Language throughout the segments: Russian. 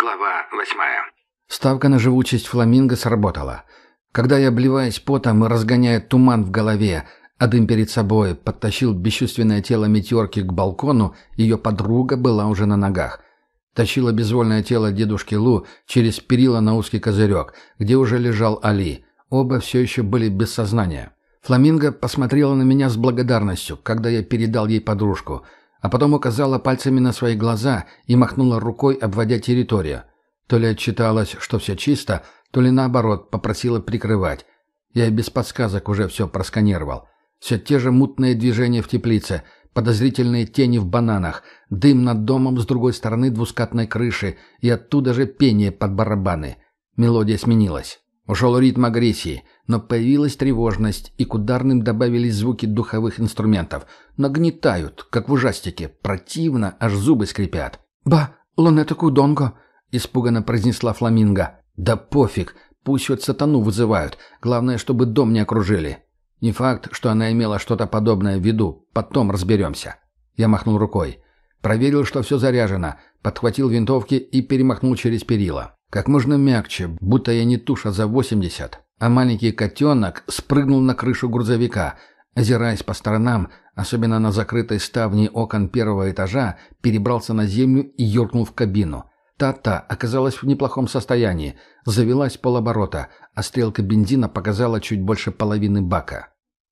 Глава восьмая. Ставка на живучесть фламинго сработала. Когда я, обливаясь потом и разгоняя туман в голове, а дым перед собой, подтащил бесчувственное тело метеорки к балкону, ее подруга была уже на ногах. Тащила безвольное тело дедушки Лу через перила на узкий козырек, где уже лежал Али. Оба все еще были без сознания. Фламинго посмотрела на меня с благодарностью, когда я передал ей подружку, а потом указала пальцами на свои глаза и махнула рукой, обводя территорию. То ли отчиталась, что все чисто, то ли наоборот попросила прикрывать. Я и без подсказок уже все просканировал. Все те же мутные движения в теплице, подозрительные тени в бананах, дым над домом с другой стороны двускатной крыши и оттуда же пение под барабаны. Мелодия сменилась. Ушел ритм агрессии, но появилась тревожность, и к ударным добавились звуки духовых инструментов. Нагнетают, как в ужастике, противно, аж зубы скрипят. «Ба, лунета кудонго!» — испуганно произнесла Фламинго. «Да пофиг, пусть хоть сатану вызывают, главное, чтобы дом не окружили». Не факт, что она имела что-то подобное в виду, потом разберемся. Я махнул рукой. Проверил, что все заряжено, подхватил винтовки и перемахнул через перила. Как можно мягче, будто я не туша за 80, а маленький котенок спрыгнул на крышу грузовика, озираясь по сторонам, особенно на закрытой ставне окон первого этажа, перебрался на землю и юркнул в кабину. Та-та оказалась в неплохом состоянии, завелась полоборота, а стрелка бензина показала чуть больше половины бака.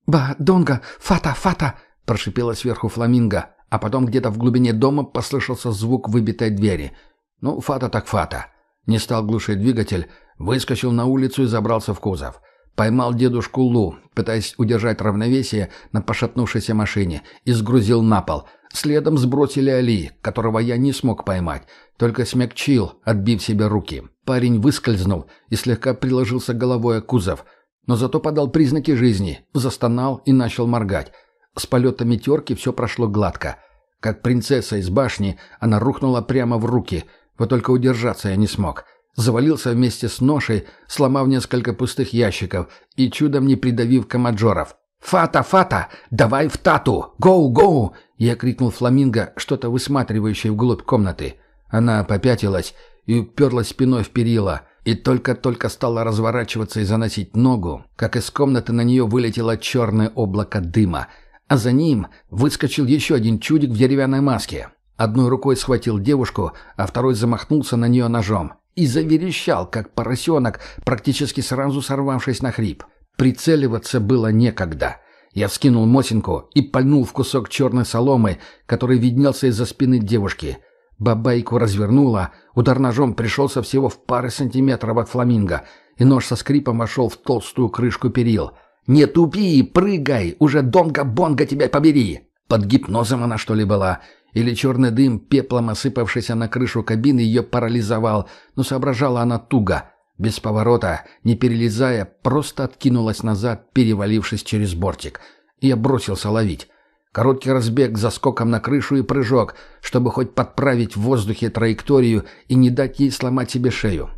«Ба, Донга, фата, фата!» – прошипела сверху фламинго, а потом где-то в глубине дома послышался звук выбитой двери. Ну, фата так фата. Не стал глушить двигатель, выскочил на улицу и забрался в кузов. Поймал дедушку Лу, пытаясь удержать равновесие на пошатнувшейся машине, и сгрузил на пол. Следом сбросили Али, которого я не смог поймать, только смягчил, отбив себе руки. Парень выскользнул и слегка приложился головой о кузов, но зато подал признаки жизни, застонал и начал моргать. С полета метерки все прошло гладко. Как принцесса из башни, она рухнула прямо в руки – вот только удержаться я не смог. Завалился вместе с ношей, сломав несколько пустых ящиков и чудом не придавив комаджоров. «Фата, Фата! Давай в тату! Гоу, гоу!» Я крикнул фламинго, что-то высматривающее вглубь комнаты. Она попятилась и уперлась спиной в перила, и только-только стала разворачиваться и заносить ногу, как из комнаты на нее вылетело черное облако дыма, а за ним выскочил еще один чудик в деревянной маске. Одной рукой схватил девушку, а второй замахнулся на нее ножом. И заверещал, как поросенок, практически сразу сорвавшись на хрип. Прицеливаться было некогда. Я вскинул Мосинку и пальнул в кусок черной соломы, который виднелся из-за спины девушки. Бабайку развернула, удар ножом пришелся всего в пары сантиметров от фламинго, и нож со скрипом вошел в толстую крышку перил. «Не тупи, прыгай! Уже Донга-Бонга тебя побери!» Под гипнозом она, что ли, была? Или черный дым, пеплом осыпавшийся на крышу кабины, ее парализовал, но соображала она туго. Без поворота, не перелезая, просто откинулась назад, перевалившись через бортик. Я бросился ловить. Короткий разбег за скоком на крышу и прыжок, чтобы хоть подправить в воздухе траекторию и не дать ей сломать себе шею.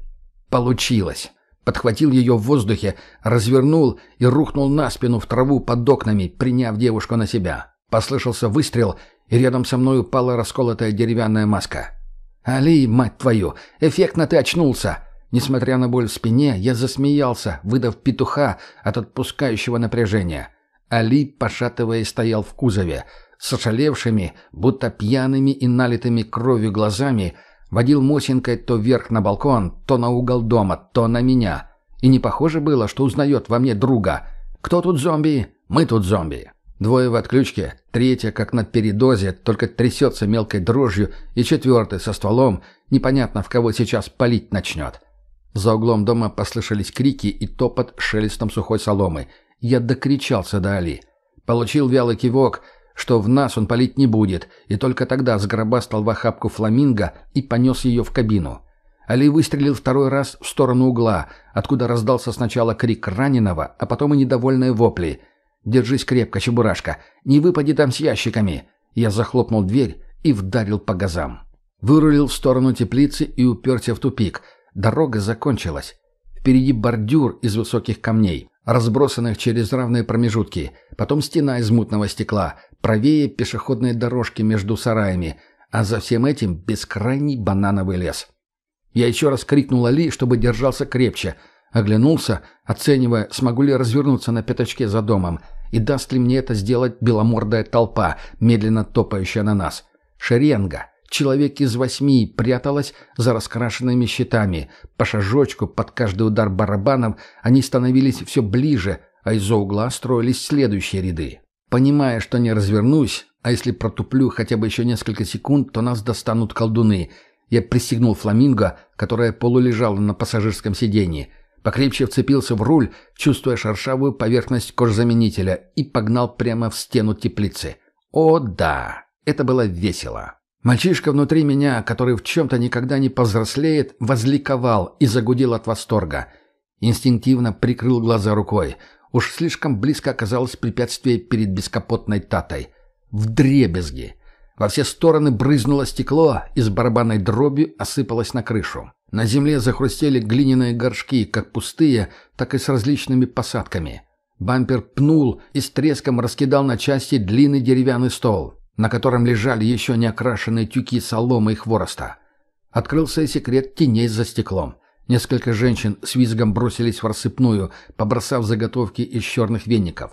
Получилось. Подхватил ее в воздухе, развернул и рухнул на спину в траву под окнами, приняв девушку на себя. Послышался выстрел, и рядом со мной упала расколотая деревянная маска. «Али, мать твою! Эффектно ты очнулся!» Несмотря на боль в спине, я засмеялся, выдав петуха от отпускающего напряжения. Али, пошатываясь, стоял в кузове. С ошалевшими, будто пьяными и налитыми кровью глазами, водил Мосинкой то вверх на балкон, то на угол дома, то на меня. И не похоже было, что узнает во мне друга. «Кто тут зомби? Мы тут зомби!» Двое в отключке, третья, как на передозе, только трясется мелкой дрожью, и четвертый со стволом, непонятно в кого сейчас палить начнет. За углом дома послышались крики и топот шелестом сухой соломы. Я докричался до Али. Получил вялый кивок, что в нас он палить не будет, и только тогда сгробастал в охапку фламинго и понес ее в кабину. Али выстрелил второй раз в сторону угла, откуда раздался сначала крик раненого, а потом и недовольные вопли — Держись крепко, чебурашка. Не выпади там с ящиками. Я захлопнул дверь и вдарил по газам. Вырулил в сторону теплицы и уперся в тупик. Дорога закончилась. Впереди бордюр из высоких камней, разбросанных через равные промежутки. Потом стена из мутного стекла. Правее пешеходные дорожки между сараями. А за всем этим бескрайний банановый лес. Я еще раз крикнул Али, чтобы держался крепче. Оглянулся, оценивая, смогу ли развернуться на пятачке за домом, и даст ли мне это сделать беломордая толпа, медленно топающая на нас. Шеренга. Человек из восьми пряталась за раскрашенными щитами. По шажочку под каждый удар барабанов они становились все ближе, а из-за угла строились следующие ряды. Понимая, что не развернусь, а если протуплю хотя бы еще несколько секунд, то нас достанут колдуны. Я пристегнул фламинго, которая полулежала на пассажирском сиденье. Покрепче вцепился в руль, чувствуя шершавую поверхность кожзаменителя, и погнал прямо в стену теплицы. О да, это было весело. Мальчишка внутри меня, который в чем-то никогда не повзрослеет, возликовал и загудел от восторга. Инстинктивно прикрыл глаза рукой. Уж слишком близко оказалось препятствие перед бескапотной татой. В дребезги. Во все стороны брызнуло стекло и с барабанной дробью осыпалось на крышу. На земле захрустели глиняные горшки, как пустые, так и с различными посадками. Бампер пнул и с треском раскидал на части длинный деревянный стол, на котором лежали еще не окрашенные тюки соломы и хвороста. Открылся и секрет теней за стеклом. Несколько женщин с визгом бросились в рассыпную, побросав заготовки из черных веников.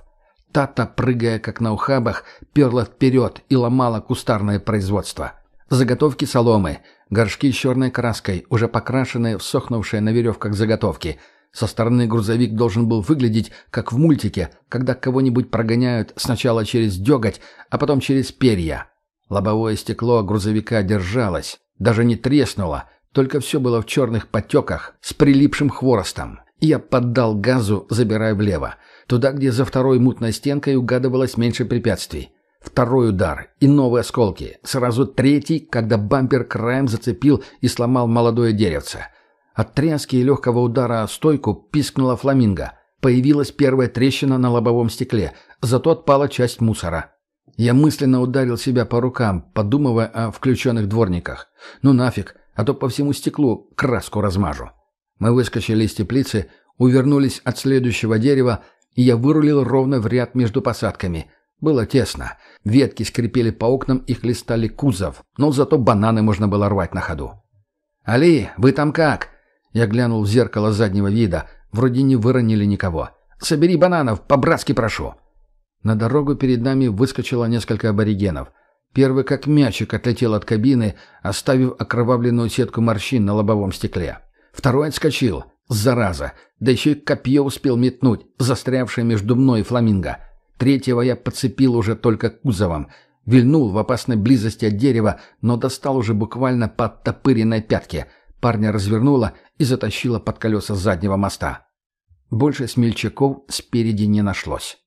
Тата, прыгая как на ухабах, перла вперед и ломала кустарное производство. Заготовки соломы, горшки с черной краской, уже покрашенные, всохнувшие на веревках заготовки. Со стороны грузовик должен был выглядеть, как в мультике, когда кого-нибудь прогоняют сначала через деготь, а потом через перья. Лобовое стекло грузовика держалось, даже не треснуло, только все было в черных потеках с прилипшим хворостом. Я поддал газу, забирая влево. Туда, где за второй мутной стенкой угадывалось меньше препятствий. Второй удар и новые осколки. Сразу третий, когда бампер краем зацепил и сломал молодое деревце. От тряски и легкого удара о стойку пискнула фламинго. Появилась первая трещина на лобовом стекле, зато отпала часть мусора. Я мысленно ударил себя по рукам, подумывая о включенных дворниках. Ну нафиг, а то по всему стеклу краску размажу. Мы выскочили из теплицы, увернулись от следующего дерева, и я вырулил ровно в ряд между посадками. Было тесно. Ветки скрипели по окнам и хлестали кузов, но зато бананы можно было рвать на ходу. «Али, вы там как?» Я глянул в зеркало заднего вида. Вроде не выронили никого. «Собери бананов, по-братски прошу». На дорогу перед нами выскочило несколько аборигенов. Первый как мячик отлетел от кабины, оставив окровавленную сетку морщин на лобовом стекле. Второй отскочил. Зараза! Да еще и копье успел метнуть, застрявшее между мной и фламинго. Третьего я подцепил уже только кузовом. Вильнул в опасной близости от дерева, но достал уже буквально под топыренной пятки. Парня развернуло и затащило под колеса заднего моста. Больше смельчаков спереди не нашлось.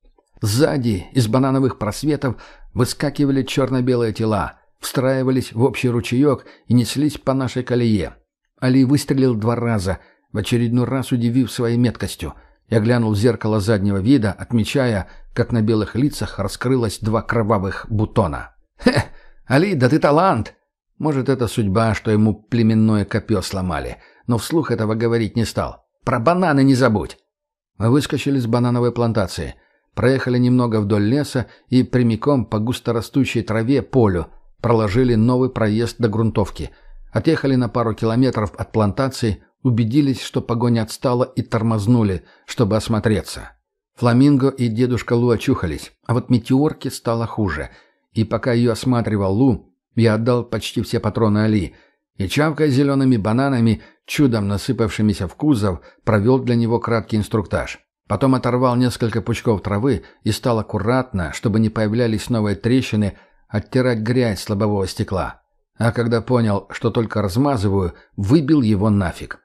Сзади, из банановых просветов, выскакивали черно-белые тела, встраивались в общий ручеек и неслись по нашей колее. Али выстрелил два раза, в очередной раз удивив своей меткостью. Я глянул в зеркало заднего вида, отмечая, как на белых лицах раскрылось два кровавых бутона. «Хе! Али, да ты талант!» Может, это судьба, что ему племенное копье сломали, но вслух этого говорить не стал. «Про бананы не забудь!» Мы выскочили с банановой плантации — Проехали немного вдоль леса и прямиком по густорастущей траве полю проложили новый проезд до грунтовки. Отъехали на пару километров от плантации, убедились, что погоня отстала и тормознули, чтобы осмотреться. Фламинго и дедушка Лу очухались, а вот метеорке стало хуже. И пока ее осматривал Лу, я отдал почти все патроны Али, и чавкая зелеными бананами, чудом насыпавшимися в кузов, провел для него краткий инструктаж. Потом оторвал несколько пучков травы и стал аккуратно, чтобы не появлялись новые трещины, оттирать грязь с лобового стекла. А когда понял, что только размазываю, выбил его нафиг.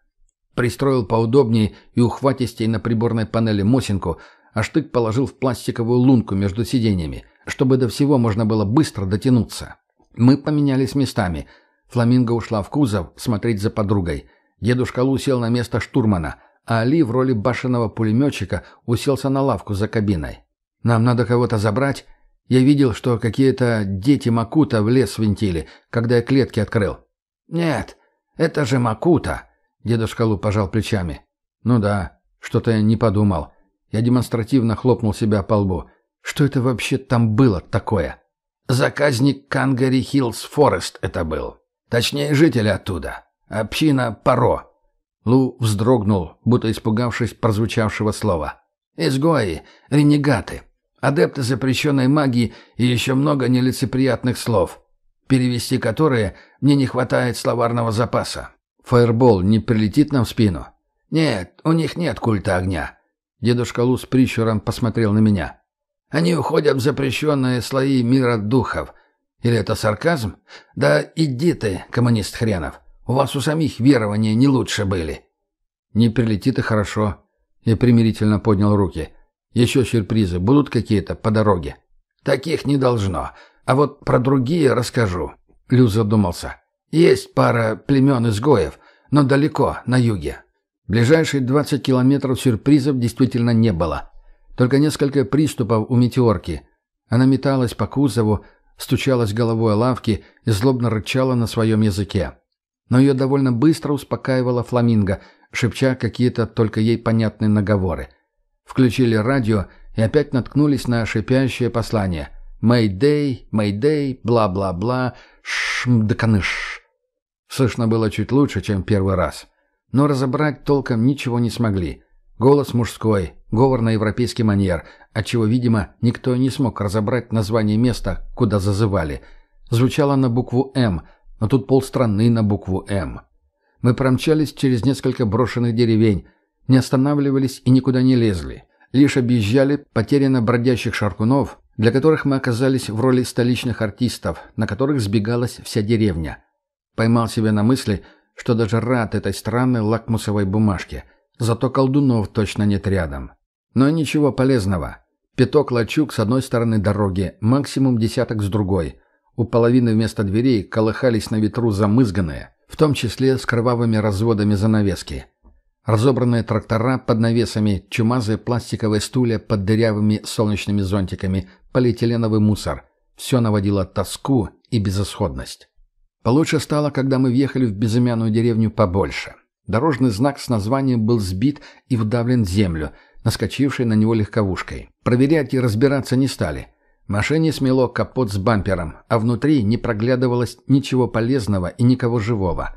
Пристроил поудобнее и ухватистей на приборной панели мосинку, а штык положил в пластиковую лунку между сиденьями, чтобы до всего можно было быстро дотянуться. Мы поменялись местами. Фламинго ушла в кузов смотреть за подругой. Дедушка Лу сел на место штурмана, а Али в роли башенного пулеметчика уселся на лавку за кабиной. «Нам надо кого-то забрать?» Я видел, что какие-то дети Макута в лес свинтили, когда я клетки открыл. «Нет, это же Макута!» Дедушка Лу пожал плечами. «Ну да, что-то я не подумал». Я демонстративно хлопнул себя по лбу. «Что это вообще там было такое?» «Заказник Кангари Хиллс Форест это был. Точнее, жители оттуда. Община Паро». Лу вздрогнул, будто испугавшись прозвучавшего слова. «Изгои, ренегаты, адепты запрещенной магии и еще много нелицеприятных слов, перевести которые мне не хватает словарного запаса. Фаербол не прилетит нам в спину?» «Нет, у них нет культа огня». Дедушка Лу с прищуром посмотрел на меня. «Они уходят в запрещенные слои мира духов. Или это сарказм? Да иди ты, коммунист хренов. У вас у самих верования не лучше были». «Не прилетит и хорошо». Я примирительно поднял руки. «Еще сюрпризы будут какие-то по дороге?» «Таких не должно. А вот про другие расскажу». Лю задумался. «Есть пара племен изгоев, но далеко, на юге. Ближайшие 20 километров сюрпризов действительно не было. Только несколько приступов у метеорки. Она металась по кузову, стучалась головой о лавки и злобно рычала на своем языке. Но ее довольно быстро успокаивала фламинго, шепча какие-то только ей понятные наговоры. Включили радио и опять наткнулись на шипящее послание. «Мэйдэй, мэйдэй, бла-бла-бла, шмдканыш». Слышно было чуть лучше, чем первый раз но разобрать толком ничего не смогли. Голос мужской, говор на европейский манер, отчего, видимо, никто не смог разобрать название места, куда зазывали. Звучало на букву «М», но тут полстраны на букву «М». Мы промчались через несколько брошенных деревень, не останавливались и никуда не лезли. Лишь объезжали потерянно бродящих шаркунов, для которых мы оказались в роли столичных артистов, на которых сбегалась вся деревня. Поймал себя на мысли, что даже рад этой странной лакмусовой бумажке. Зато колдунов точно нет рядом. Но ничего полезного. Пяток лачуг с одной стороны дороги, максимум десяток с другой. У половины вместо дверей колыхались на ветру замызганные, в том числе с кровавыми разводами занавески. Разобранные трактора под навесами, чумазые пластиковые стулья под дырявыми солнечными зонтиками, полиэтиленовый мусор. Все наводило тоску и безысходность. Получше стало, когда мы въехали в безымянную деревню побольше. Дорожный знак с названием был сбит и вдавлен в землю, наскочившей на него легковушкой. Проверять и разбираться не стали. Машине смело капот с бампером, а внутри не проглядывалось ничего полезного и никого живого.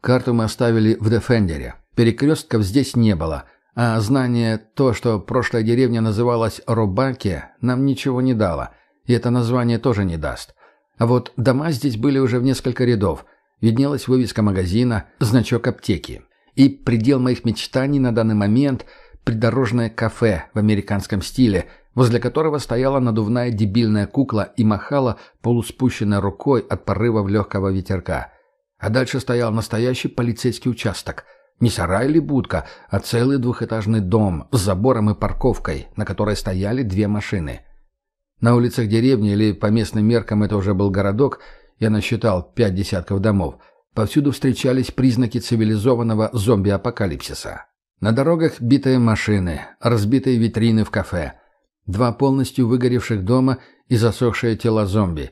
Карту мы оставили в Дефендере. Перекрестков здесь не было, а знание то, что прошлая деревня называлась Робаке, нам ничего не дало, и это название тоже не даст. А вот дома здесь были уже в несколько рядов. Виднелась вывеска магазина, значок аптеки. И предел моих мечтаний на данный момент – придорожное кафе в американском стиле, возле которого стояла надувная дебильная кукла и махала полуспущенной рукой от порывов легкого ветерка. А дальше стоял настоящий полицейский участок. Не сарай или будка, а целый двухэтажный дом с забором и парковкой, на которой стояли две машины – на улицах деревни, или по местным меркам это уже был городок, я насчитал пять десятков домов, повсюду встречались признаки цивилизованного зомби-апокалипсиса. На дорогах битые машины, разбитые витрины в кафе, два полностью выгоревших дома и засохшие тела зомби.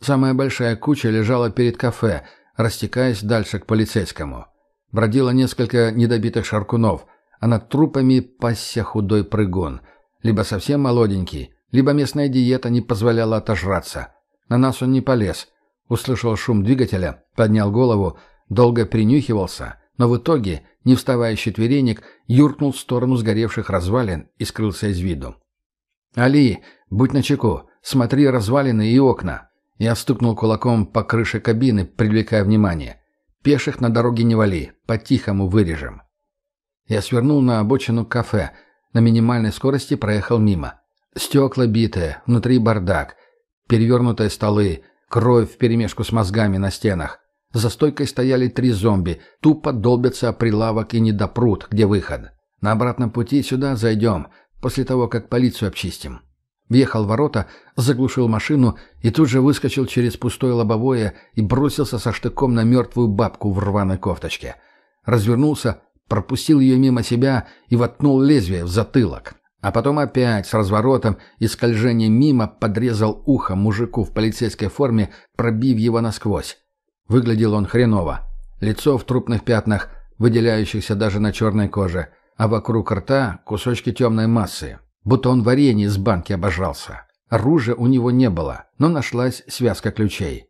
Самая большая куча лежала перед кафе, растекаясь дальше к полицейскому. Бродило несколько недобитых шаркунов, а над трупами пасся худой прыгун, либо совсем молоденький, либо местная диета не позволяла отожраться. На нас он не полез. Услышал шум двигателя, поднял голову, долго принюхивался, но в итоге, не вставая четверенек, юркнул в сторону сгоревших развалин и скрылся из виду. «Али, будь начеку, смотри развалины и окна». Я стукнул кулаком по крыше кабины, привлекая внимание. «Пеших на дороге не вали, по-тихому вырежем». Я свернул на обочину кафе, на минимальной скорости проехал мимо. Стекла битые, внутри бардак, перевернутые столы, кровь вперемешку с мозгами на стенах. За стойкой стояли три зомби, тупо долбятся о прилавок и не допрут, где выход. На обратном пути сюда зайдем, после того, как полицию обчистим. Въехал в ворота, заглушил машину и тут же выскочил через пустое лобовое и бросился со штыком на мертвую бабку в рваной кофточке. Развернулся, пропустил ее мимо себя и воткнул лезвие в затылок. А потом опять с разворотом и скольжением мимо подрезал ухо мужику в полицейской форме, пробив его насквозь. Выглядел он хреново. Лицо в трупных пятнах, выделяющихся даже на черной коже, а вокруг рта кусочки темной массы, будто он варенье из банки обожрался. Оружия у него не было, но нашлась связка ключей.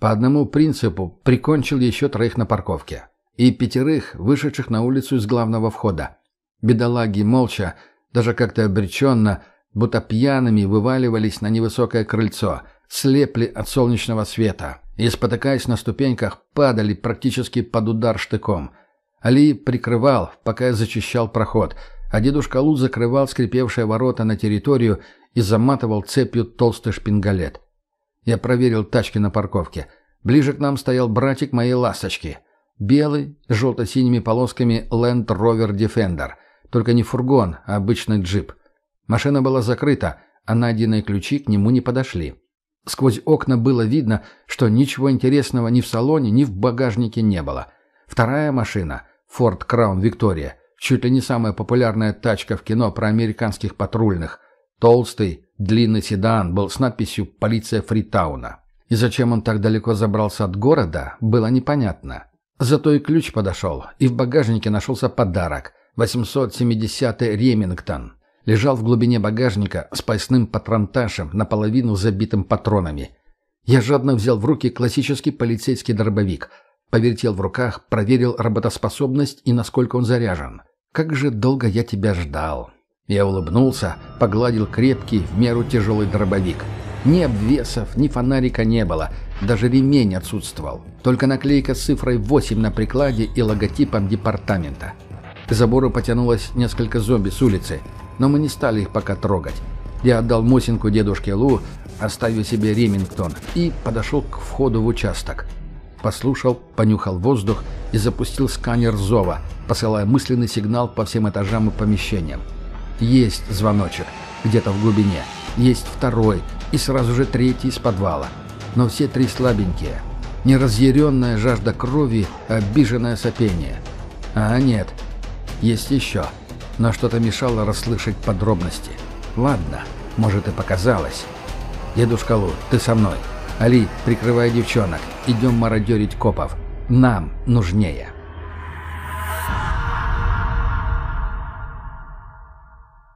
По одному принципу прикончил еще троих на парковке. и пятерых, вышедших на улицу из главного входа. Бедолаги молча, даже как-то обреченно, будто пьяными вываливались на невысокое крыльцо, слепли от солнечного света и, спотыкаясь на ступеньках, падали практически под удар штыком. Али прикрывал, пока я зачищал проход, а дедушка Лу закрывал скрипевшие ворота на территорию и заматывал цепью толстый шпингалет. Я проверил тачки на парковке. Ближе к нам стоял братик моей ласточки. Белый, с желто-синими полосками Land Rover Defender. Только не фургон, а обычный джип. Машина была закрыта, а найденные ключи к нему не подошли. Сквозь окна было видно, что ничего интересного ни в салоне, ни в багажнике не было. Вторая машина, Ford Crown Victoria, чуть ли не самая популярная тачка в кино про американских патрульных. Толстый, длинный седан был с надписью «Полиция Фритауна». И зачем он так далеко забрался от города, было непонятно. Зато и ключ подошел, и в багажнике нашелся подарок – 870-й Ремингтон лежал в глубине багажника с поясным патронташем, наполовину забитым патронами. Я жадно взял в руки классический полицейский дробовик, повертел в руках, проверил работоспособность и насколько он заряжен. «Как же долго я тебя ждал!» Я улыбнулся, погладил крепкий, в меру тяжелый дробовик. Ни обвесов, ни фонарика не было, даже ремень отсутствовал. Только наклейка с цифрой 8 на прикладе и логотипом департамента. К забору потянулось несколько зомби с улицы – но мы не стали их пока трогать. Я отдал Мосинку дедушке Лу, оставив себе Ремингтон, и подошел к входу в участок. Послушал, понюхал воздух и запустил сканер зова, посылая мысленный сигнал по всем этажам и помещениям. Есть звоночек, где-то в глубине. Есть второй и сразу же третий из подвала. Но все три слабенькие. Неразъяренная жажда крови, обиженное сопение. А нет, есть еще но что-то мешало расслышать подробности. Ладно, может и показалось. Дедушка Лу, ты со мной. Али, прикрывай девчонок. Идем мародерить копов. Нам нужнее.